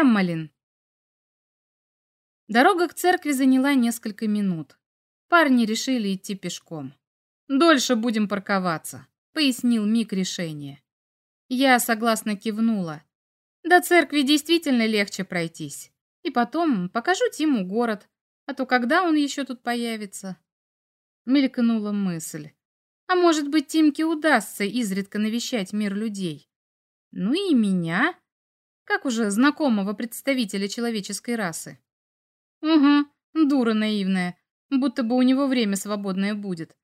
Эммалин. Дорога к церкви заняла несколько минут. Парни решили идти пешком. «Дольше будем парковаться», — пояснил Мик решение. Я согласно кивнула. До церкви действительно легче пройтись. И потом покажу Тиму город, а то когда он еще тут появится? Мелькнула мысль. А может быть, Тимке удастся изредка навещать мир людей? Ну и меня как уже знакомого представителя человеческой расы. Угу, дура наивная, будто бы у него время свободное будет.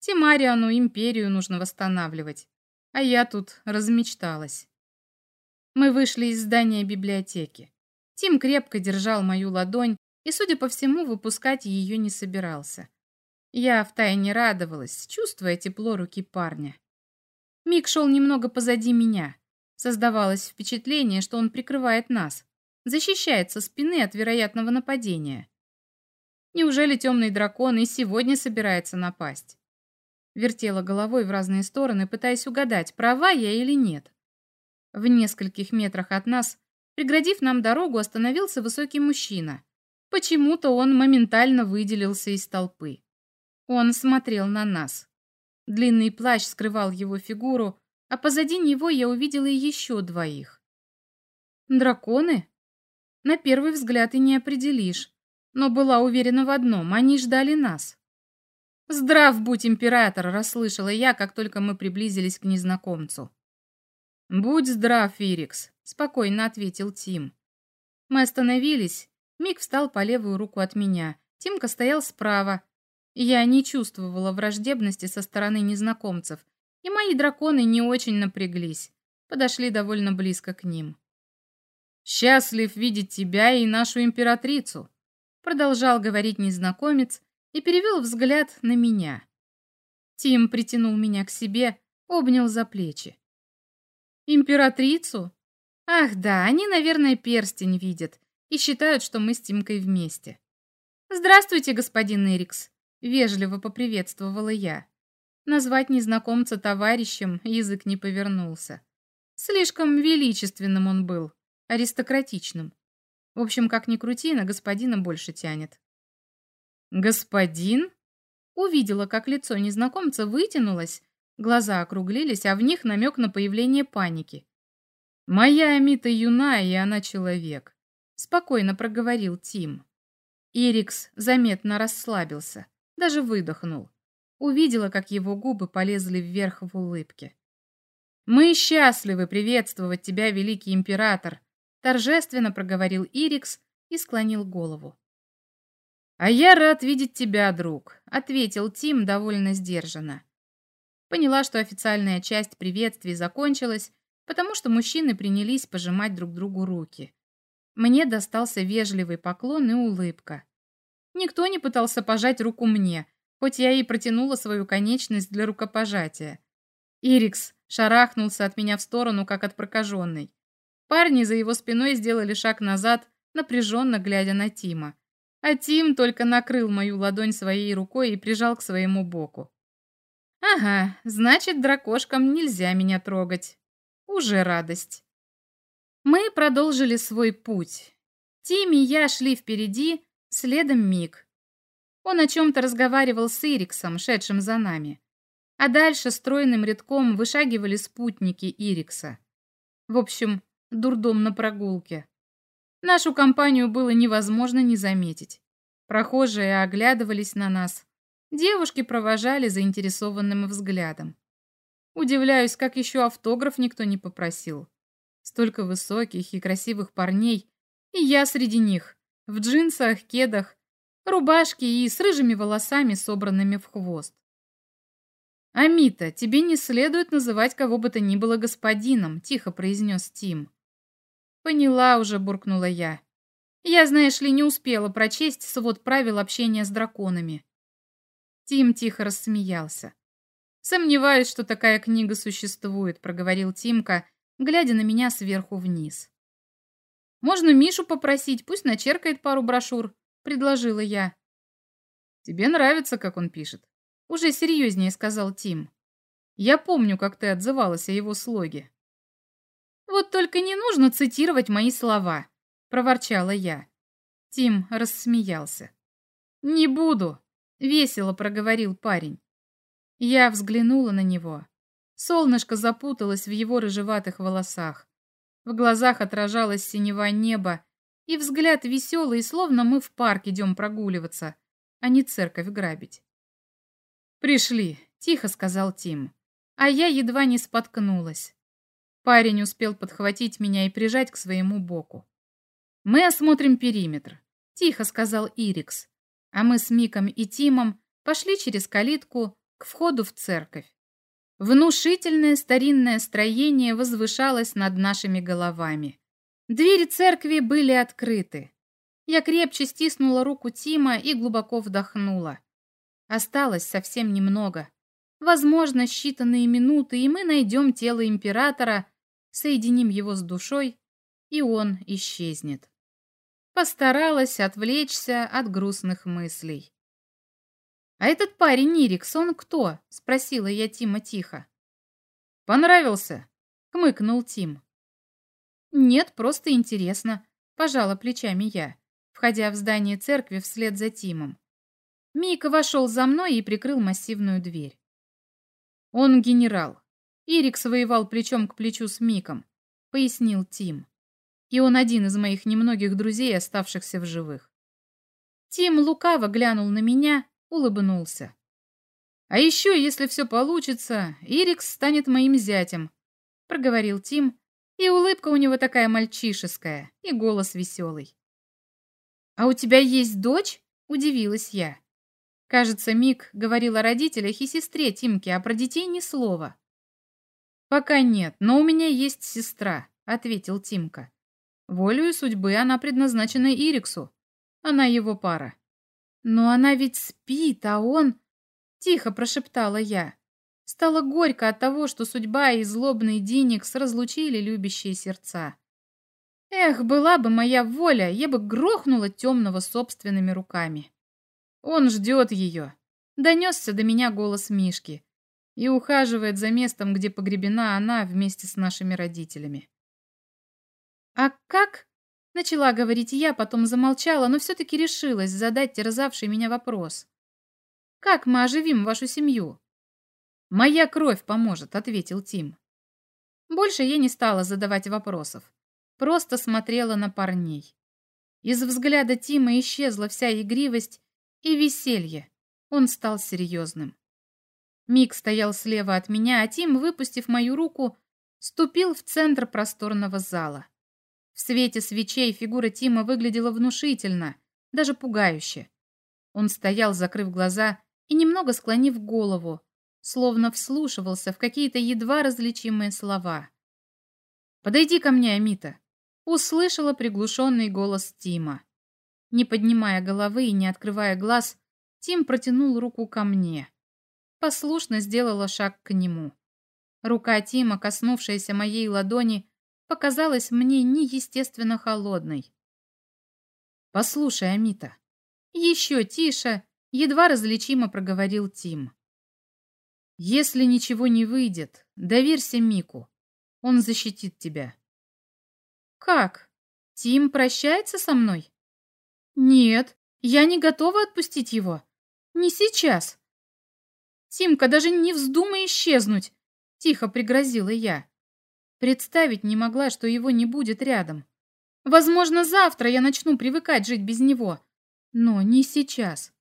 Тимариану империю нужно восстанавливать, а я тут размечталась. Мы вышли из здания библиотеки. Тим крепко держал мою ладонь и, судя по всему, выпускать ее не собирался. Я втайне радовалась, чувствуя тепло руки парня. Мик шел немного позади меня. Создавалось впечатление, что он прикрывает нас, защищает со спины от вероятного нападения. Неужели темный дракон и сегодня собирается напасть? Вертела головой в разные стороны, пытаясь угадать, права я или нет. В нескольких метрах от нас, преградив нам дорогу, остановился высокий мужчина. Почему-то он моментально выделился из толпы. Он смотрел на нас. Длинный плащ скрывал его фигуру, а позади него я увидела еще двоих. Драконы? На первый взгляд и не определишь, но была уверена в одном, они ждали нас. «Здрав будь, император!» — расслышала я, как только мы приблизились к незнакомцу. «Будь здрав, Ирикс!» — спокойно ответил Тим. Мы остановились. Мик встал по левую руку от меня. Тимка стоял справа. Я не чувствовала враждебности со стороны незнакомцев, мои драконы не очень напряглись, подошли довольно близко к ним. «Счастлив видеть тебя и нашу императрицу», продолжал говорить незнакомец и перевел взгляд на меня. Тим притянул меня к себе, обнял за плечи. «Императрицу? Ах да, они, наверное, перстень видят и считают, что мы с Тимкой вместе». «Здравствуйте, господин Эрикс», — вежливо поприветствовала я. Назвать незнакомца товарищем язык не повернулся. Слишком величественным он был, аристократичным. В общем, как ни крути, на господина больше тянет. «Господин?» Увидела, как лицо незнакомца вытянулось, глаза округлились, а в них намек на появление паники. «Моя Амита юна, и она человек», — спокойно проговорил Тим. Ирикс заметно расслабился, даже выдохнул увидела, как его губы полезли вверх в улыбке. «Мы счастливы приветствовать тебя, великий император», торжественно проговорил Ирикс и склонил голову. «А я рад видеть тебя, друг», — ответил Тим довольно сдержанно. Поняла, что официальная часть приветствий закончилась, потому что мужчины принялись пожимать друг другу руки. Мне достался вежливый поклон и улыбка. Никто не пытался пожать руку мне, хоть я и протянула свою конечность для рукопожатия. Ирикс шарахнулся от меня в сторону, как от прокаженной. Парни за его спиной сделали шаг назад, напряженно глядя на Тима. А Тим только накрыл мою ладонь своей рукой и прижал к своему боку. Ага, значит, дракошкам нельзя меня трогать. Уже радость. Мы продолжили свой путь. Тим и я шли впереди, следом Мик. Он о чем-то разговаривал с Ириксом, шедшим за нами. А дальше стройным рядком вышагивали спутники Ирикса. В общем, дурдом на прогулке. Нашу компанию было невозможно не заметить. Прохожие оглядывались на нас. Девушки провожали заинтересованным взглядом. Удивляюсь, как еще автограф никто не попросил. Столько высоких и красивых парней, и я среди них, в джинсах, кедах рубашки и с рыжими волосами, собранными в хвост. «Амита, тебе не следует называть кого бы то ни было господином», — тихо произнес Тим. «Поняла уже», — буркнула я. «Я, знаешь ли, не успела прочесть свод правил общения с драконами». Тим тихо рассмеялся. «Сомневаюсь, что такая книга существует», — проговорил Тимка, глядя на меня сверху вниз. «Можно Мишу попросить, пусть начеркает пару брошюр», — предложила я. «Тебе нравится, как он пишет?» Уже серьезнее сказал Тим. «Я помню, как ты отзывалась о его слоге». «Вот только не нужно цитировать мои слова», проворчала я. Тим рассмеялся. «Не буду», — весело проговорил парень. Я взглянула на него. Солнышко запуталось в его рыжеватых волосах. В глазах отражалось синева неба, и взгляд веселый, словно мы в парк идем прогуливаться, а не церковь грабить. «Пришли», — тихо сказал Тим, а я едва не споткнулась. Парень успел подхватить меня и прижать к своему боку. «Мы осмотрим периметр», — тихо сказал Ирикс, а мы с Миком и Тимом пошли через калитку к входу в церковь. Внушительное старинное строение возвышалось над нашими головами. Двери церкви были открыты. Я крепче стиснула руку Тима и глубоко вдохнула. Осталось совсем немного. Возможно, считанные минуты, и мы найдем тело императора, соединим его с душой, и он исчезнет. Постаралась отвлечься от грустных мыслей. «А этот парень Нирикс, он кто?» — спросила я Тима тихо. «Понравился?» — хмыкнул Тим. «Нет, просто интересно», — пожала плечами я, входя в здание церкви вслед за Тимом. Мика вошел за мной и прикрыл массивную дверь. «Он генерал. Ирикс воевал плечом к плечу с Миком», — пояснил Тим и он один из моих немногих друзей, оставшихся в живых. Тим лукаво глянул на меня, улыбнулся. «А еще, если все получится, Ирикс станет моим зятем», — проговорил Тим, и улыбка у него такая мальчишеская, и голос веселый. «А у тебя есть дочь?» — удивилась я. Кажется, Мик говорил о родителях и сестре Тимки, а про детей ни слова. «Пока нет, но у меня есть сестра», — ответил Тимка. Волею судьбы она предназначена Ириксу. Она его пара. Но она ведь спит, а он... Тихо прошептала я. Стало горько от того, что судьба и злобный Диникс разлучили любящие сердца. Эх, была бы моя воля, я бы грохнула темного собственными руками. Он ждет ее. Донесся до меня голос Мишки и ухаживает за местом, где погребена она вместе с нашими родителями. «А как?» — начала говорить я, потом замолчала, но все-таки решилась задать терзавший меня вопрос. «Как мы оживим вашу семью?» «Моя кровь поможет», — ответил Тим. Больше я не стала задавать вопросов, просто смотрела на парней. Из взгляда Тима исчезла вся игривость и веселье. Он стал серьезным. Мик стоял слева от меня, а Тим, выпустив мою руку, ступил в центр просторного зала. В свете свечей фигура Тима выглядела внушительно, даже пугающе. Он стоял, закрыв глаза и немного склонив голову, словно вслушивался в какие-то едва различимые слова. «Подойди ко мне, Амита!» Услышала приглушенный голос Тима. Не поднимая головы и не открывая глаз, Тим протянул руку ко мне. Послушно сделала шаг к нему. Рука Тима, коснувшаяся моей ладони, показалась мне неестественно холодной. «Послушай, Амита». Еще тише, едва различимо проговорил Тим. «Если ничего не выйдет, доверься Мику. Он защитит тебя». «Как? Тим прощается со мной?» «Нет, я не готова отпустить его. Не сейчас». «Тимка, даже не вздумай исчезнуть!» — тихо пригрозила я. Представить не могла, что его не будет рядом. Возможно, завтра я начну привыкать жить без него, но не сейчас.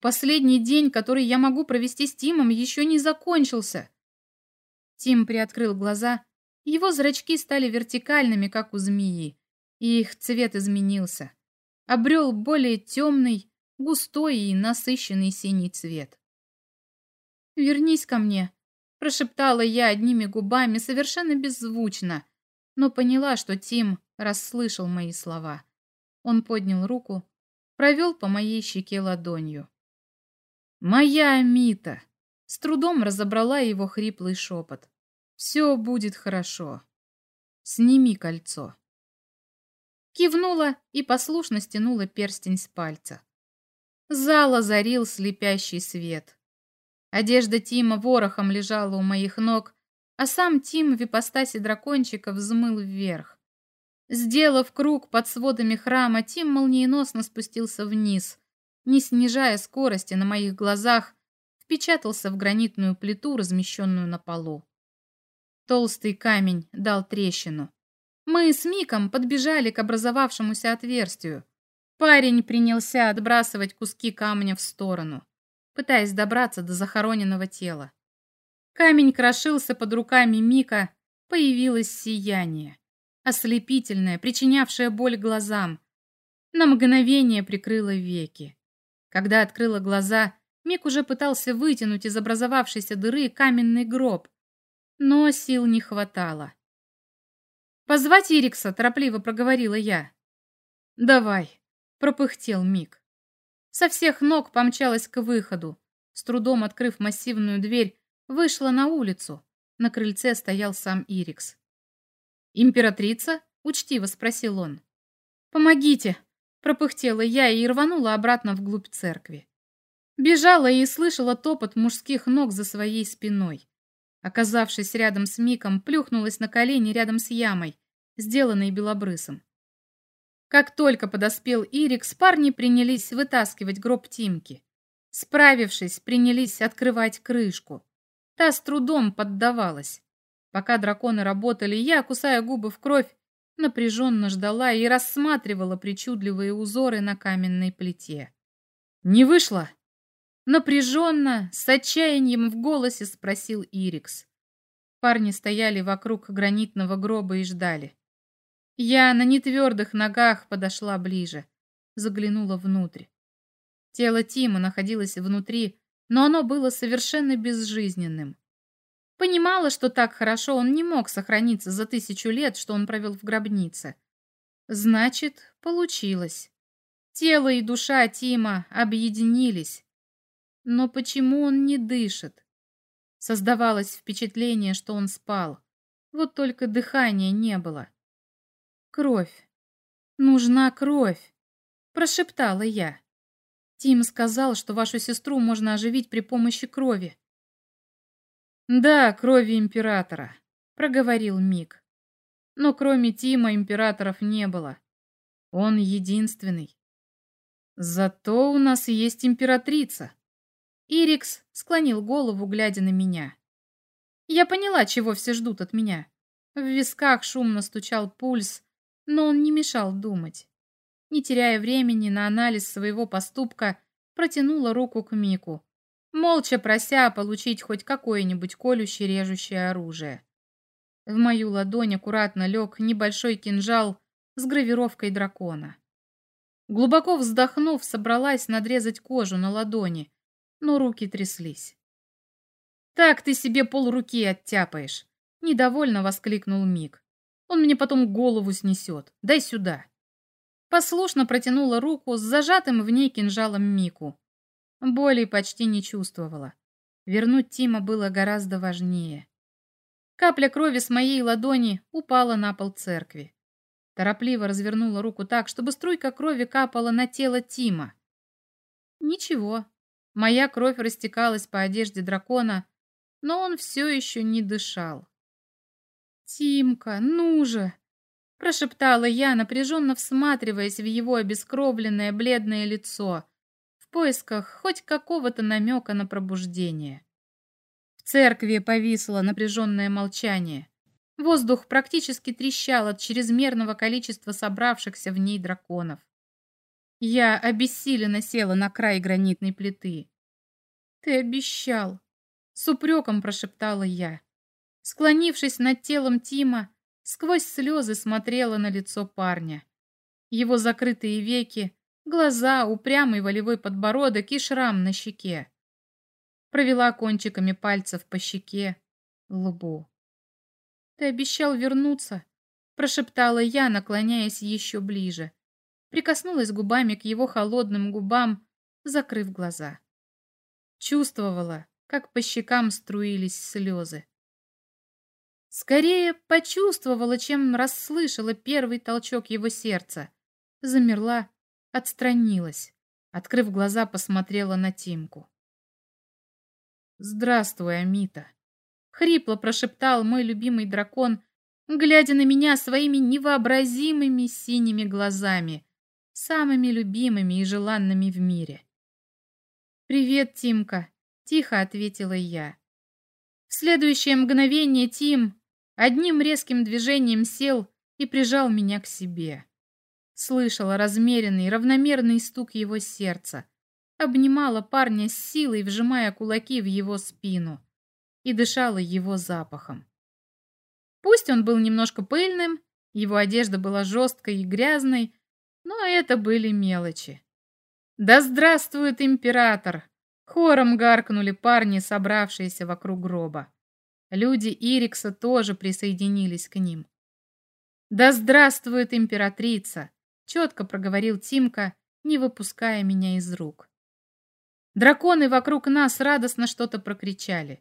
Последний день, который я могу провести с Тимом, еще не закончился. Тим приоткрыл глаза, его зрачки стали вертикальными, как у змеи, и их цвет изменился. Обрел более темный, густой и насыщенный синий цвет. «Вернись ко мне», Прошептала я одними губами, совершенно беззвучно, но поняла, что Тим расслышал мои слова. Он поднял руку, провел по моей щеке ладонью. «Моя Амита!» С трудом разобрала его хриплый шепот. «Все будет хорошо. Сними кольцо». Кивнула и послушно стянула перстень с пальца. Зал озарил слепящий свет. Одежда Тима ворохом лежала у моих ног, а сам Тим в ипостаси дракончика взмыл вверх. Сделав круг под сводами храма, Тим молниеносно спустился вниз, не снижая скорости на моих глазах, впечатался в гранитную плиту, размещенную на полу. Толстый камень дал трещину. Мы с Миком подбежали к образовавшемуся отверстию. Парень принялся отбрасывать куски камня в сторону, пытаясь добраться до захороненного тела. Камень крошился под руками Мика, появилось сияние, ослепительное, причинявшее боль глазам. На мгновение прикрыло веки. Когда открыла глаза, Мик уже пытался вытянуть из образовавшейся дыры каменный гроб, но сил не хватало. «Позвать Ирикса?» – торопливо проговорила я. «Давай», – пропыхтел Мик. Со всех ног помчалась к выходу. С трудом открыв массивную дверь, вышла на улицу. На крыльце стоял сам Ирикс. «Императрица?» – учтиво спросил он. «Помогите!» – пропыхтела я и рванула обратно вглубь церкви. Бежала и слышала топот мужских ног за своей спиной. Оказавшись рядом с Миком, плюхнулась на колени рядом с ямой, сделанной белобрысом. Как только подоспел Ирикс, парни принялись вытаскивать гроб Тимки. Справившись, принялись открывать крышку. Та с трудом поддавалась. Пока драконы работали, я, кусая губы в кровь, напряженно ждала и рассматривала причудливые узоры на каменной плите. «Не вышло?» Напряженно, с отчаянием в голосе спросил Ирикс. Парни стояли вокруг гранитного гроба и ждали. Я на нетвердых ногах подошла ближе, заглянула внутрь. Тело Тима находилось внутри, но оно было совершенно безжизненным. Понимала, что так хорошо он не мог сохраниться за тысячу лет, что он провел в гробнице. Значит, получилось. Тело и душа Тима объединились, но почему он не дышит? Создавалось впечатление, что он спал. Вот только дыхания не было. Кровь. Нужна кровь, прошептала я. Тим сказал, что вашу сестру можно оживить при помощи крови. Да, крови императора, проговорил Мик. Но кроме Тима императоров не было. Он единственный. Зато у нас есть императрица. Ирикс склонил голову, глядя на меня. Я поняла, чего все ждут от меня. В висках шумно стучал пульс, но он не мешал думать. Не теряя времени на анализ своего поступка, протянула руку к Мику, молча прося получить хоть какое-нибудь колюще-режущее оружие. В мою ладонь аккуратно лег небольшой кинжал с гравировкой дракона. Глубоко вздохнув, собралась надрезать кожу на ладони, но руки тряслись. «Так ты себе полруки оттяпаешь!» — недовольно воскликнул Мик. «Он мне потом голову снесет. Дай сюда!» Послушно протянула руку с зажатым в ней кинжалом Мику. Боли почти не чувствовала. Вернуть Тима было гораздо важнее. Капля крови с моей ладони упала на пол церкви. Торопливо развернула руку так, чтобы струйка крови капала на тело Тима. Ничего, Моя кровь растекалась по одежде дракона, но он все еще не дышал. «Тимка, ну же!» – прошептала я, напряженно всматриваясь в его обескровленное бледное лицо, поисках хоть какого-то намека на пробуждение. В церкви повисло напряженное молчание. Воздух практически трещал от чрезмерного количества собравшихся в ней драконов. Я обессиленно села на край гранитной плиты. «Ты обещал!» — с упреком прошептала я. Склонившись над телом Тима, сквозь слезы смотрела на лицо парня. Его закрытые веки, глаза, упрямый волевой подбородок и шрам на щеке. Провела кончиками пальцев по щеке, лбу. «Ты обещал вернуться», — прошептала я, наклоняясь еще ближе прикоснулась губами к его холодным губам, закрыв глаза. Чувствовала, как по щекам струились слезы. Скорее почувствовала, чем расслышала первый толчок его сердца. Замерла, отстранилась. Открыв глаза, посмотрела на Тимку. «Здравствуй, Амита!» Хрипло прошептал мой любимый дракон, глядя на меня своими невообразимыми синими глазами, самыми любимыми и желанными в мире. «Привет, Тимка», — тихо ответила я. В следующее мгновение Тим одним резким движением сел и прижал меня к себе. Слышала размеренный, равномерный стук его сердца, обнимала парня с силой, вжимая кулаки в его спину, и дышала его запахом. Пусть он был немножко пыльным, его одежда была жесткой и грязной, но это были мелочи. «Да здравствует император!» Хором гаркнули парни, собравшиеся вокруг гроба. Люди Ирикса тоже присоединились к ним. «Да здравствует императрица!» Четко проговорил Тимка, не выпуская меня из рук. Драконы вокруг нас радостно что-то прокричали.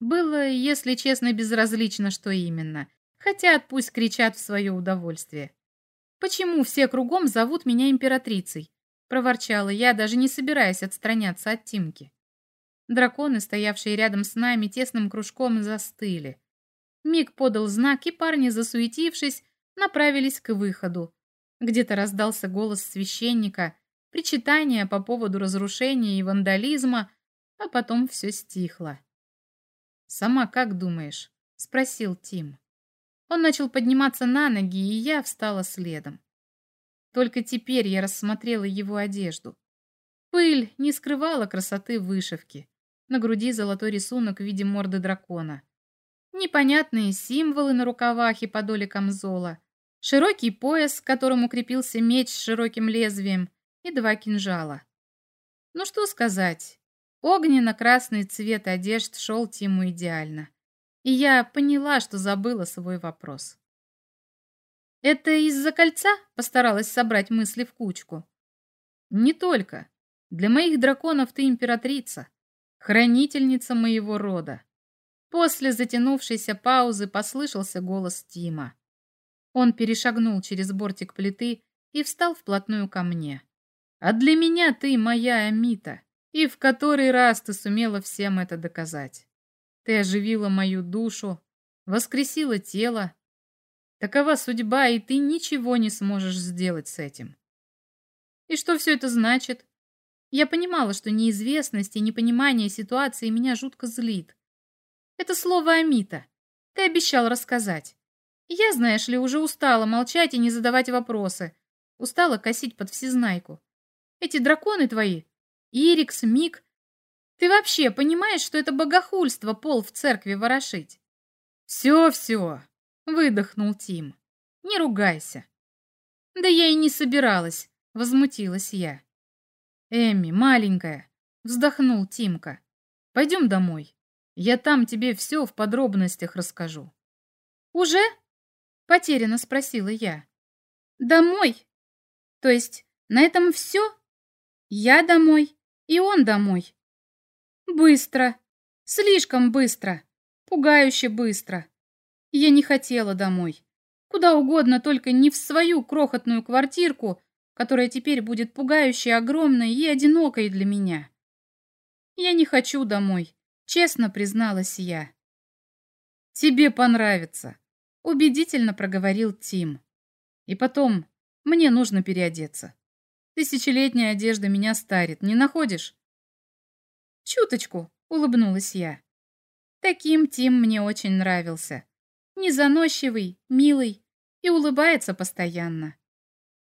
Было, если честно, безразлично, что именно. Хотят, пусть кричат в свое удовольствие. «Почему все кругом зовут меня императрицей?» — проворчала я, даже не собираясь отстраняться от Тимки. Драконы, стоявшие рядом с нами, тесным кружком застыли. Миг подал знак, и парни, засуетившись, направились к выходу. Где-то раздался голос священника, причитания по поводу разрушения и вандализма, а потом все стихло. «Сама как думаешь?» — спросил Тим. Он начал подниматься на ноги, и я встала следом. Только теперь я рассмотрела его одежду. Пыль не скрывала красоты вышивки. На груди золотой рисунок в виде морды дракона. Непонятные символы на рукавах и подоле камзола. Широкий пояс, к которому крепился меч с широким лезвием, и два кинжала. Ну что сказать, огненно-красный цвет одежд шел Тиму идеально и я поняла, что забыла свой вопрос. «Это из-за кольца?» — постаралась собрать мысли в кучку. «Не только. Для моих драконов ты императрица, хранительница моего рода». После затянувшейся паузы послышался голос Тима. Он перешагнул через бортик плиты и встал вплотную ко мне. «А для меня ты моя Амита, и в который раз ты сумела всем это доказать?» Ты оживила мою душу, воскресила тело. Такова судьба, и ты ничего не сможешь сделать с этим. И что все это значит? Я понимала, что неизвестность и непонимание ситуации меня жутко злит. Это слово Амита. Ты обещал рассказать. Я, знаешь ли, уже устала молчать и не задавать вопросы. Устала косить под всезнайку. Эти драконы твои, Ирикс, Мик, ты вообще понимаешь, что это богохульство пол в церкви ворошить? Все-все, выдохнул Тим. Не ругайся. Да я и не собиралась, возмутилась я. Эми, маленькая, вздохнул Тимка. Пойдем домой. Я там тебе все в подробностях расскажу. Уже? Потерянно спросила я. Домой? То есть на этом все? Я домой и он домой. Быстро. Слишком быстро. Пугающе быстро. Я не хотела домой. Куда угодно, только не в свою крохотную квартирку, которая теперь будет пугающе огромной и одинокой для меня. Я не хочу домой, честно призналась я. Тебе понравится, убедительно проговорил Тим. И потом, мне нужно переодеться. Тысячелетняя одежда меня старит, не находишь? «Чуточку», — улыбнулась я. Таким Тим мне очень нравился. Незаносчивый, милый и улыбается постоянно.